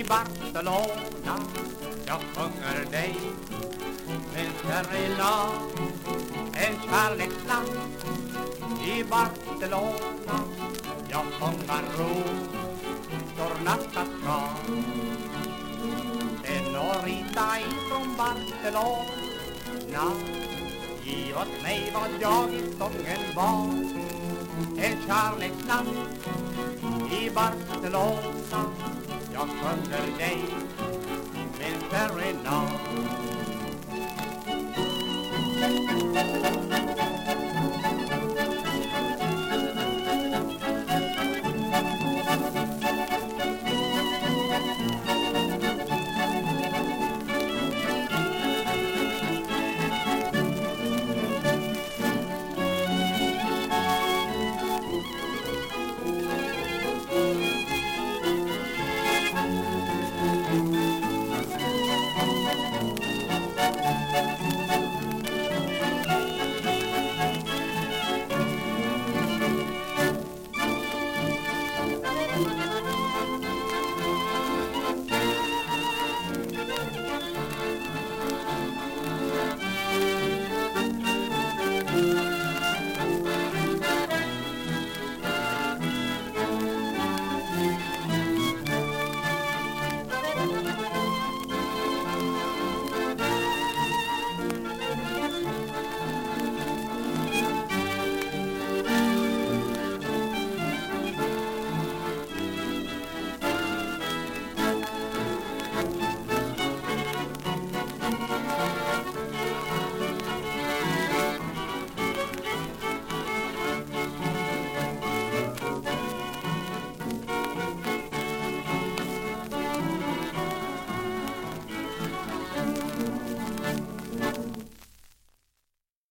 i Barcelona Jag sjunger dig. En serenad En kärleksland i Barcelona. Jag fångar rosornas skal Senorita ifrån Barcelona. Giv åt mig vad jag i sången var. En kärleksland i Barcelona. Jag sjunger dig min